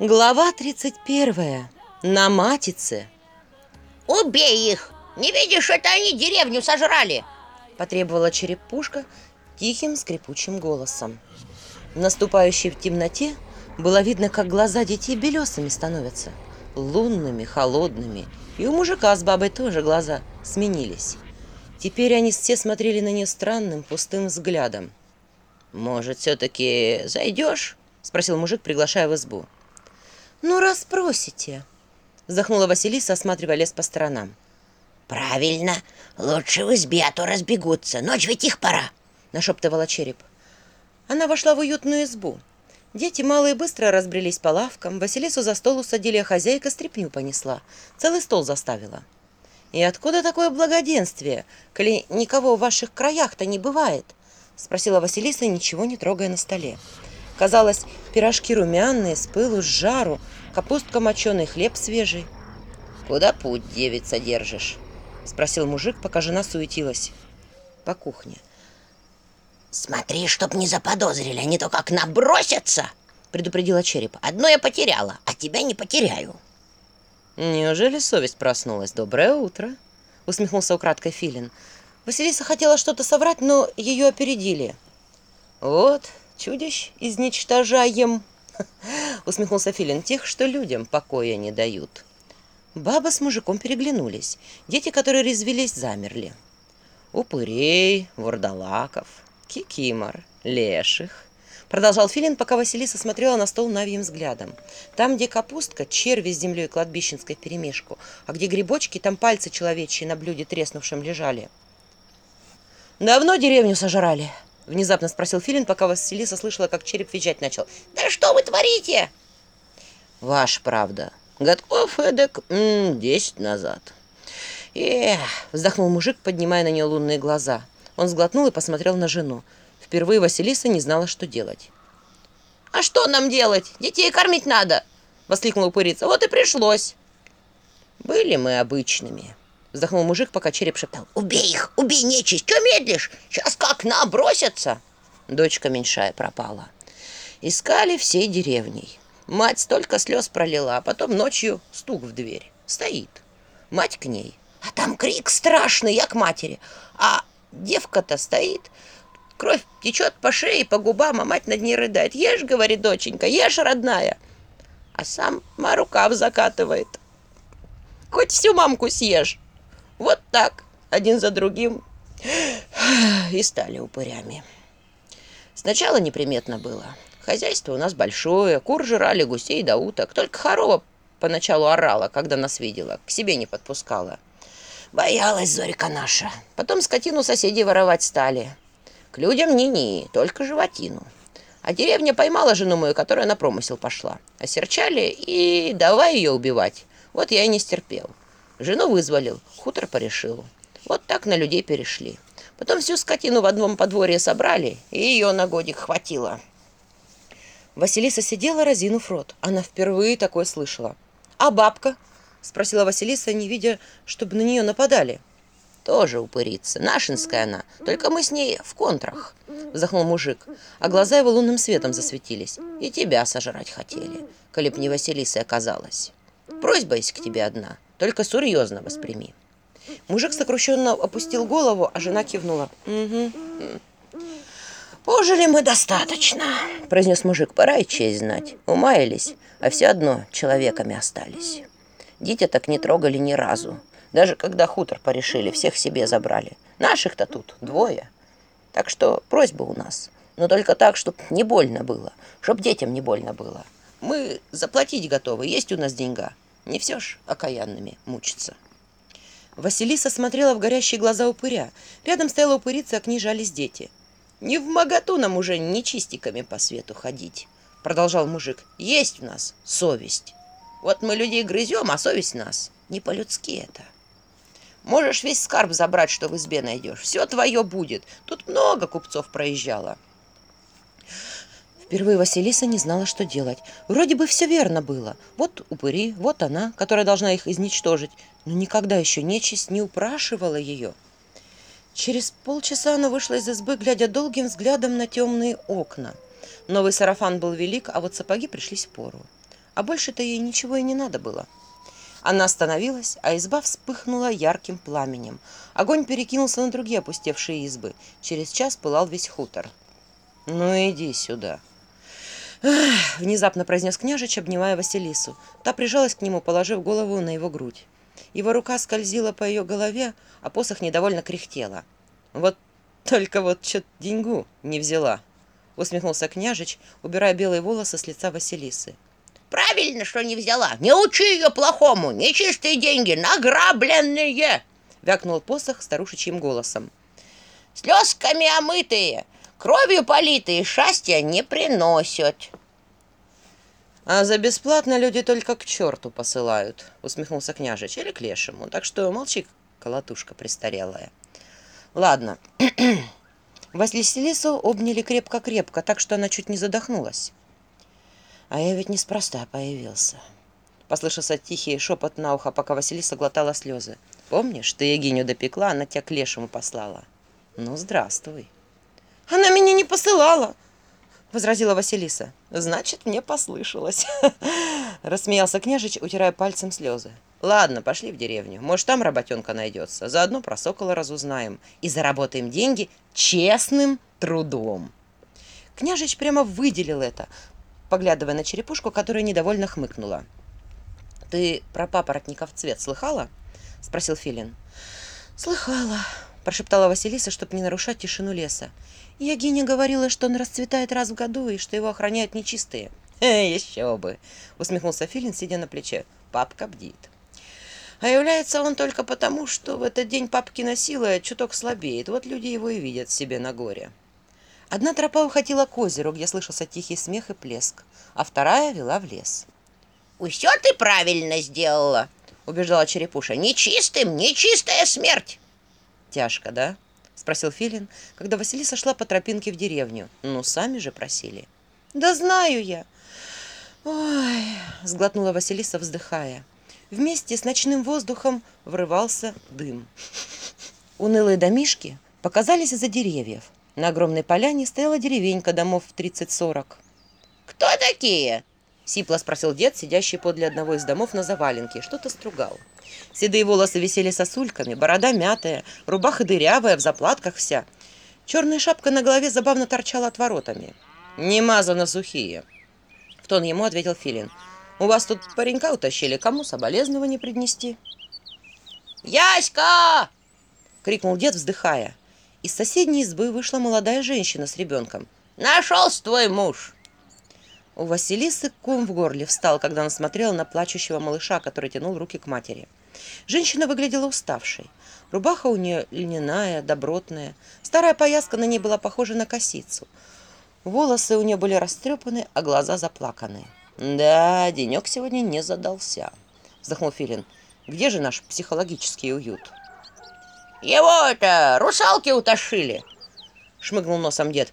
Глава 31. На матице. «Убей их! Не видишь, это они деревню сожрали!» Потребовала черепушка тихим скрипучим голосом. В наступающей в темноте было видно, как глаза детей белесами становятся. Лунными, холодными. И у мужика с бабой тоже глаза сменились. Теперь они все смотрели на нее странным, пустым взглядом. «Может, все-таки зайдешь?» спросил мужик, приглашая в избу. «Ну, раз просите», — вздохнула Василиса, осматривая лес по сторонам. «Правильно. Лучше в избе, а то разбегутся. Ночь ведь их пора», — нашептывала череп. Она вошла в уютную избу. Дети малые быстро разбрелись по лавкам, Василису за стол усадили, а хозяйка стряпню понесла. Целый стол заставила. «И откуда такое благоденствие, коли никого в ваших краях-то не бывает?» — спросила Василиса, ничего не трогая на столе. Казалось, пирожки румяные, с пылу, с жару, капустка моченый, хлеб свежий. «Куда путь, девица, держишь?» – спросил мужик, пока жена суетилась. По кухне. «Смотри, чтоб не заподозрили, они а то как набросятся!» – предупредила череп. «Одно я потеряла, а тебя не потеряю!» «Неужели совесть проснулась? Доброе утро!» – усмехнулся украдкой Филин. Василиса хотела что-то соврать, но ее опередили. «Вот, Чудищ изничтожаем!» — усмехнулся Филин. «Тех, что людям покоя не дают». Баба с мужиком переглянулись. Дети, которые резвились, замерли. «Упырей, вурдалаков, кикимор, леших». Продолжал Филин, пока Василиса смотрела на стол навьим взглядом. Там, где капустка, черви с землей кладбищенской перемешку, а где грибочки, там пальцы человечьи на блюде треснувшем лежали. «Давно деревню сожрали?» Внезапно спросил Филин, пока Василиса слышала, как череп визжать начал. «Да что вы творите?» «Ваша правда. Годков эдак десять назад». «Эх!» — вздохнул мужик, поднимая на нее лунные глаза. Он сглотнул и посмотрел на жену. Впервые Василиса не знала, что делать. «А что нам делать? Детей кормить надо!» — воскликнула упырица. «Вот и пришлось!» «Были мы обычными», вздохнул мужик, пока череп шептал. «Убей их! Убей нечисть! Чего медлишь? Сейчас как набросятся!» Дочка меньшая пропала. Искали всей деревней. Мать столько слез пролила, а потом ночью стук в дверь. Стоит. Мать к ней. А там крик страшный, я к матери. А девка-то стоит, кровь течет по шее, по губам, а мать над ней рыдает. «Ешь, — говорит доченька, — ешь, родная!» А сам рука закатывает. «Хоть всю мамку съешь!» Вот так, один за другим. И стали упырями. Сначала неприметно было. Хозяйство у нас большое, кур жрали, гусей да уток. Только хорова поначалу орала, когда нас видела, к себе не подпускала. Боялась Зорька наша. Потом скотину соседей воровать стали. К людям ни-ни, только животину. А деревня поймала жену мою, которая на промысел пошла. Осерчали и давай ее убивать. Вот я и не стерпел. Жену вызволил, хутор порешил. Вот так на людей перешли. Потом всю скотину в одном подворье собрали, и ее на годик хватило. Василиса сидела, разинув рот. Она впервые такое слышала. «А бабка?» – спросила Василиса, не видя, чтобы на нее нападали. «Тоже упырица. Нашинская она. Только мы с ней в контрах», – вздохнул мужик. А глаза его лунным светом засветились. «И тебя сожрать хотели, коли б не Василиса оказалась». Просьба есть к тебе одна. Только серьезно восприми». Мужик сокрушенно опустил голову, а жена кивнула. «Угу. «Пожили мы достаточно», — произнес мужик. «Пора и честь знать. Умаялись, а все одно человеками остались. Дитя так не трогали ни разу. Даже когда хутор порешили, всех себе забрали. Наших-то тут двое. Так что просьба у нас. Но только так, чтоб не больно было. Чтоб детям не больно было. Мы заплатить готовы, есть у нас деньга. Не все ж окаянными мучиться». Василиса смотрела в горящие глаза упыря. Рядом стояла упырица, а к ней жались дети. «Не в моготу нам уже нечистиками по свету ходить», — продолжал мужик. «Есть в нас совесть. Вот мы людей грызем, а совесть Впервые Василиса не знала, что делать. Вроде бы все верно было. Вот упыри, вот она, которая должна их изничтожить. Но никогда еще нечисть не упрашивала ее. Через полчаса она вышла из избы, глядя долгим взглядом на темные окна. Новый сарафан был велик, а вот сапоги пришлись в пору. А больше-то ей ничего и не надо было. Она остановилась, а изба вспыхнула ярким пламенем. Огонь перекинулся на другие опустевшие избы. Через час пылал весь хутор. «Ну иди сюда», внезапно произнес княжич, обнимая Василису. Та прижалась к нему, положив голову на его грудь. Его рука скользила по ее голове, а посох недовольно кряхтела. «Вот только вот чё деньгу не взяла!» усмехнулся княжич, убирая белые волосы с лица Василисы. «Правильно, что не взяла! Не учи ее плохому! Нечистые деньги, награбленные!» вякнул посох старушечьим голосом. «Слезками омытые! Кровью политые счастья не приносят. А за бесплатно люди только к черту посылают, усмехнулся княжич, или к лешему. Так что молчи, колотушка престарелая. Ладно. Василису обняли крепко-крепко, так что она чуть не задохнулась. А я ведь неспроста появился. Послышался тихий шепот на ухо, пока Василиса глотала слезы. Помнишь, ты Егиню допекла, она тебя к лешему послала. Ну, здравствуй меня не посылала!» — возразила Василиса. «Значит, мне послышалось!» — рассмеялся княжич, утирая пальцем слезы. «Ладно, пошли в деревню. Может, там работенка найдется. Заодно про сокола разузнаем. И заработаем деньги честным трудом!» Княжич прямо выделил это, поглядывая на черепушку, которая недовольно хмыкнула. «Ты про папоротников цвет слыхала?» — спросил Филин. «Слыхала», прошептала Василиса, чтобы не нарушать тишину леса. «Ягиня говорила, что он расцветает раз в году и что его охраняют нечистые». «Э, еще бы!» — усмехнулся Филин, сидя на плече. «Папка бдит». А является он только потому, что в этот день папкина сила чуток слабеет. Вот люди его и видят себе на горе. Одна тропа уходила к озеру, где слышался тихий смех и плеск, а вторая вела в лес. «Все ты правильно сделала», — убеждала Черепуша. «Нечистым, нечистая смерть!» «Тяжко, да?» — спросил Филин, когда Василиса шла по тропинке в деревню. «Ну, сами же просили». «Да знаю я!» «Ой!» — сглотнула Василиса, вздыхая. Вместе с ночным воздухом врывался дым. Унылые домишки показались из-за деревьев. На огромной поляне стояла деревенька домов в 30-40. «Кто такие?» — сипло спросил дед, сидящий подле одного из домов на заваленке, что-то стругал. Седые волосы висели сосульками, борода мятая, рубаха дырявая, в заплатках вся. Черная шапка на голове забавно торчала отворотами. Женщина выглядела уставшей. Рубаха у нее льняная, добротная. Старая пояска на ней была похожа на косицу. Волосы у нее были растрепаны, а глаза заплаканы. «Да, денек сегодня не задался», — вздохнул Филин. «Где же наш психологический уют?» «Его-то русалки утошили!» — шмыгнул носом дед.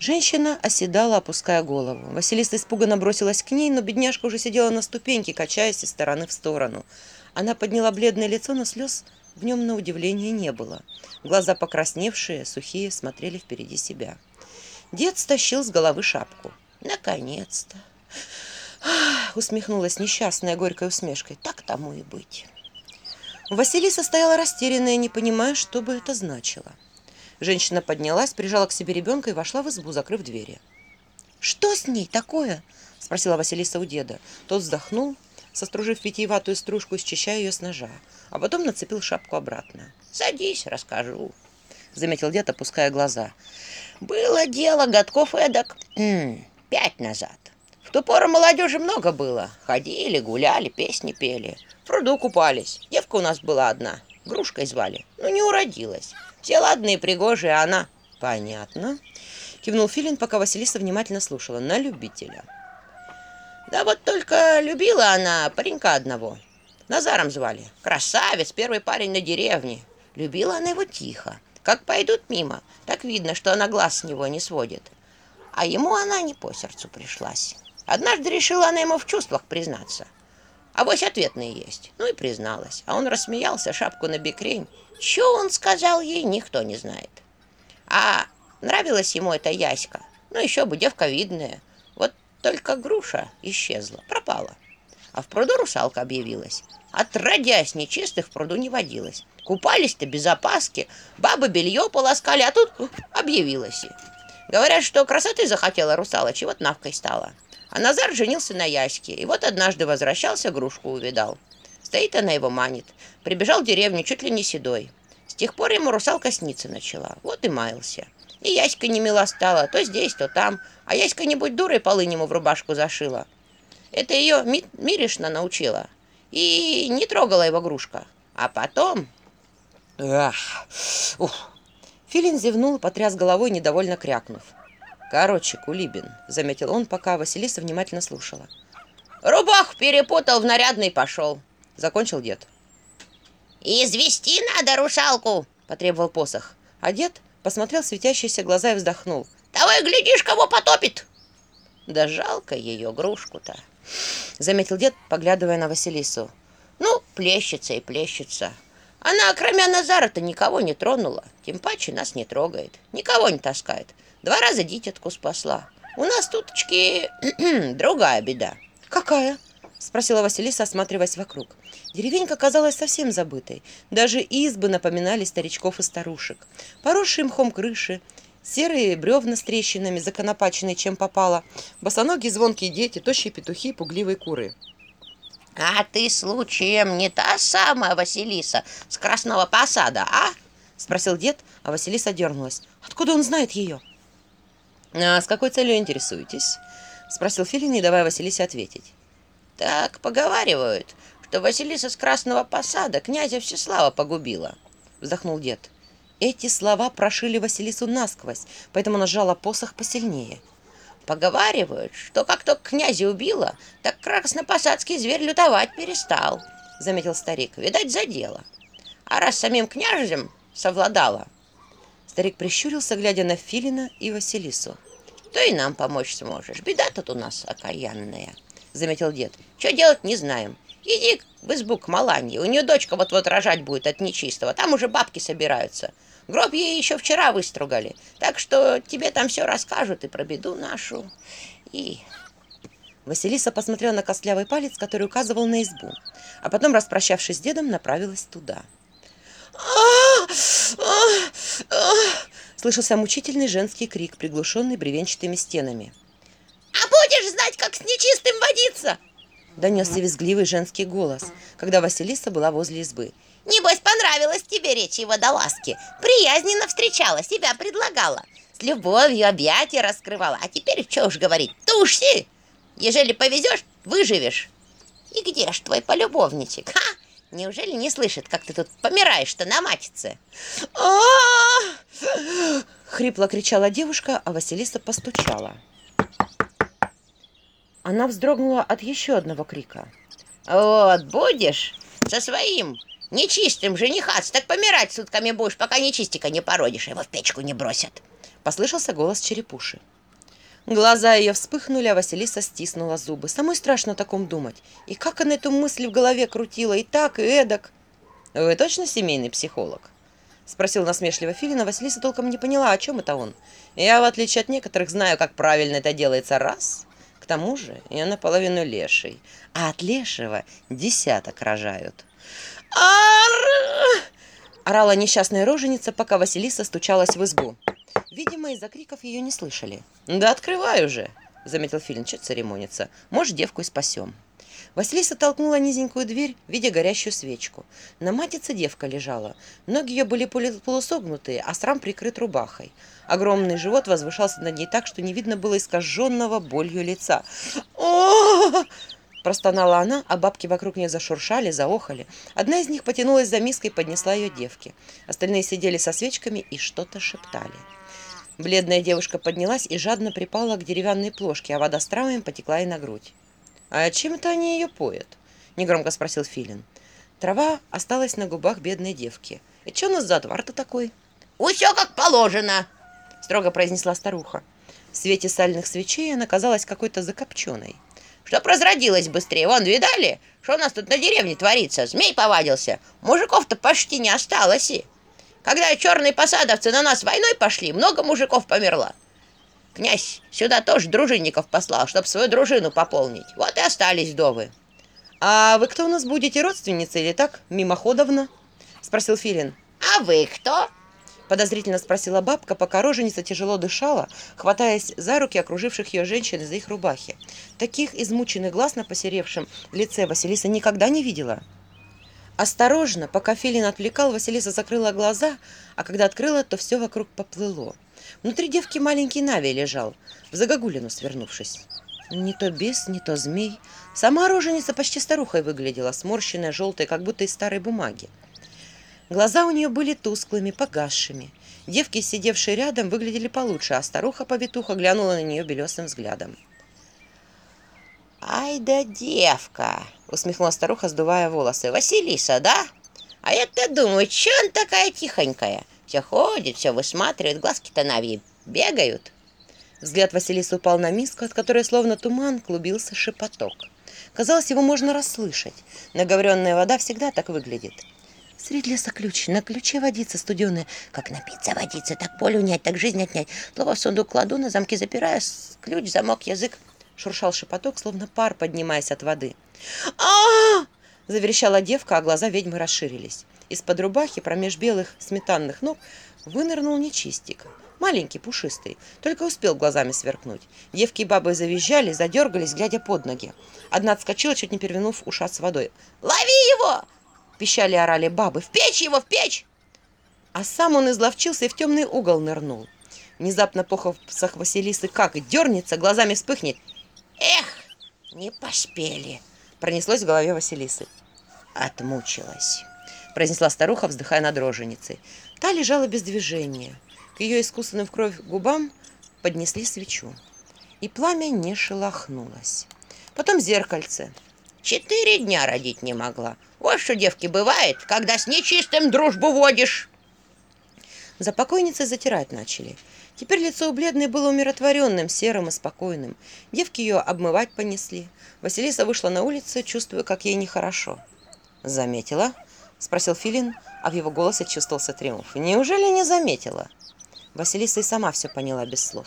Женщина оседала, опуская голову. Василиса испуганно бросилась к ней, но бедняжка уже сидела на ступеньке, качаясь из стороны в сторону. Она подняла бледное лицо, но слез в нем на удивление не было. Глаза покрасневшие, сухие, смотрели впереди себя. Дед стащил с головы шапку. «Наконец-то!» усмехнулась несчастная горькой усмешкой. «Так тому и быть!» Василиса стояла растерянная, не понимая, что бы это значило. Женщина поднялась, прижала к себе ребенка и вошла в избу, закрыв двери. «Что с ней такое?» – спросила Василиса у деда. Тот вздохнул, состружив витиеватую стружку, счищая ее с ножа, а потом нацепил шапку обратно. «Садись, расскажу», – заметил дед, опуская глаза. «Было дело годков эдак пять назад. В ту пору молодежи много было. Ходили, гуляли, песни пели. В пруду купались. Девка у нас была одна. Грушкой звали, но ну, не уродилась. Все ладные, пригожие, а она... Понятно. Кивнул Филин, пока Василиса внимательно слушала. На любителя. Да вот только любила она паренька одного. Назаром звали. Красавец, первый парень на деревне. Любила она его тихо. Как пойдут мимо, так видно, что она глаз с него не сводит. А ему она не по сердцу пришлась. Однажды решила она ему в чувствах признаться. А вось ответные есть. Ну и призналась. А он рассмеялся, шапку на бекрень. Что он сказал ей, никто не знает. А нравилась ему эта Яська. Ну, еще бы, девка видная. Вот только груша исчезла, пропала. А в пруду русалка объявилась. Отродясь, нечистых в пруду не водилось. Купались-то без опаски, бабы белье полоскали, а тут ух, объявилась. и. Говорят, что красоты захотела русалочь, и вот навкой стала. А Назар женился на Яське, и вот однажды возвращался, грушку увидал. Стоит она его манит. Прибежал в деревню чуть ли не седой. С тех пор ему русалка сниться начала. Вот и маялся. И Яська не мила стала, то здесь, то там. А Яська, нибудь дурой полынь «Короче, Кулибин», — заметил он, пока Василиса внимательно слушала. «Рубах перепутал, в нарядный пошел», — закончил дед. «Извести надо русалку», — потребовал посох. А дед посмотрел светящиеся глаза и вздохнул. «Давай глядишь, кого потопит!» «Да жалко ее игрушку-то», — заметил дед, поглядывая на Василису. «Ну, плещется и плещется. Она, кроме Назара-то, никого не тронула. Тем паче нас не трогает. Никого не таскает. Два раза дитятку спасла. У нас туточки другая беда. Какая? Спросила Василиса, осматриваясь вокруг. Деревенька казалась совсем забытой. Даже избы напоминали старичков и старушек. Поросшие мхом крыши, серые бревна с трещинами, законопаченные чем попало, босоногие звонкие дети, тощие петухи и пугливые куры. «А ты случаем не та самая Василиса с Красного Посада, а?» — спросил дед, а Василиса дернулась. «Откуда он знает ее?» А «С какой целью интересуетесь?» — спросил Филин, не давая Василисе ответить. «Так поговаривают, что Василиса с Красного Посада князя Всеслава погубила», — вздохнул дед. Эти слова прошили Василису насквозь, поэтому она сжала посох посильнее. «Поговаривают, что как только князя убила, так краснопосадский зверь лютовать перестал», — заметил старик. «Видать, за дело. А раз самим княжем совладала, Старик прищурился, глядя на Филина и Василису. «То и нам помочь сможешь. Беда тут у нас окаянная», — заметил дед. Чего делать, не знаем. Иди в избу к Маланье. У нее дочка вот-вот рожать будет от нечистого. Там уже бабки собираются. Гроб ей еще вчера выстругали. Так что тебе там все расскажут и про беду нашу, и...» Василиса посмотрела на костлявый палец, который указывал на избу, а потом, распрощавшись с дедом, направилась туда. «А-а-а!» Слышался мучительный женский крик, приглушенный бревенчатыми стенами. «А будешь знать, как с нечистым водиться?» Донесся визгливый женский голос, когда Василиса была возле избы. «Небось, понравилась тебе речь его водолазки. Приязненно встречала, себя предлагала. С любовью объятия раскрывала. А теперь что уж говорить, туши! Ежели повезешь, выживешь. И где ж твой полюбовничек, а?» Неужели не слышит, как ты тут помираешь-то на матице? А! Хрипло кричала девушка, а Василиса постучала. Она вздрогнула от еще одного крика. «Вот, будешь со своим нечистым женихаться, так помирать сутками будешь, пока нечистика не породишь, его в печку не бросят!» Послышался голос черепуши. Глаза ее вспыхнули, а Василиса стиснула зубы. Самой страшно о таком думать. И как она эту мысль в голове крутила, и так, и эдак. «Вы точно семейный психолог?» Спросил насмешливо Филина. Василиса толком не поняла, о чем это он. «Я, в отличие от некоторых, знаю, как правильно это делается. Раз. К тому же я наполовину леший. А от Видимо, из-за криков ее не слышали. «Да открывай уже!» — заметил Филин. Че церемонится? Может, девку и спасем». Василиса толкнула низенькую дверь, видя горящую свечку. На матице девка лежала. Ноги ее были полусогнутые, а срам прикрыт рубахой. Огромный живот возвышался над ней так, что не видно было искаженного болью лица. о Простонала она, а бабки вокруг нее зашуршали, заохали. Одна из них потянулась за миской и поднесла ее девке. Остальные сидели со свечками и что-то шептали. Бледная девушка поднялась и жадно припала к деревянной плошке, а вода с травами потекла ей на грудь. «А чем это они ее поят?» – негромко спросил Филин. Трава осталась на губах бедной девки. «И что у нас за отвар-то такой?» Усё как положено. – строго произнесла старуха. В свете сальных свечей она казалась какой-то закопченной. Чтоб разродилась быстрее. Вон, видали? Когда черные посадовцы на нас войной пошли, много мужиков померло. Князь сюда тоже дружинников послал, чтобы свою дружину пополнить. Вот и остались вдовы. «А вы кто у нас будете, родственницы или так, мимоходовно?» — спросил Филин. «А вы кто?» Подозрительно спросила бабка, пока роженица тяжело дышала, хватаясь за руки окруживших ее женщин из за их рубахи. Таких измученных глаз на посеревшем лице Василиса никогда не видела. Осторожно, пока Филин отвлекал, Василиса закрыла глаза, а когда открыла, то все вокруг поплыло. Внутри девки маленький Нави лежал, в загогулину свернувшись. Не то бес, не то змей. Сама роженица почти старухой выглядела, сморщенная, желтая, как будто из старой бумаги. Глаза у нее были тусклыми, погасшими. Девки, сидевшие рядом, выглядели получше, а старуха-повитуха глянула на нее белесым взглядом. «Ай да девка!» — усмехнулась старуха, сдувая волосы. «Василиса, да? А я-то думаю, че она такая тихонькая? Все ходит, все высматривает, глазки-то навьи бегают». Взгляд Василиса упал на миску, от которой словно туман клубился шепоток. Казалось, его можно расслышать. Наговоренная вода всегда так выглядит. Средь леса ключ, на ключе водиться, студеная. Как напиться водиться, так поле унять, так жизнь отнять. Слово в сундук кладу, на замке запираю, ключ, замок, язык шуршал шепоток, словно пар, поднимаясь от воды. а заверещала девка, а глаза ведьмы расширились. Из-под рубахи, промеж белых сметанных ног, вынырнул нечистик. Маленький, пушистый, только успел глазами сверкнуть. Девки и бабы завизжали, задергались, глядя под ноги. Одна отскочила, чуть не перевернув ушат с водой. «Лови его!» – пищали и орали бабы. «В печь его, в печь!» А сам он изловчился и в темный угол нырнул. Внезапно похов Василисы как дернется, глазами вспыхнет – «Эх, не поспели!» Пронеслось в голове Василисы. «Отмучилась!» произнесла старуха, вздыхая над роженицей. Та лежала без движения. К ее искусанным в кровь губам поднесли свечу. И пламя не шелохнулось. Потом зеркальце. Четыре дня родить не могла. Вот что, девки, бывает, когда с нечистым дружбу водишь. За покойницей затирать начали. Теперь лицо у бледной было умиротворенным, серым и спокойным. Девки ее обмывать понесли. Василиса вышла на улицу, чувствуя, как ей нехорошо. «Заметила?» – спросил Филин, а в его голосе чувствовался триумф. «Неужели не заметила?» Василиса и сама все поняла без слов.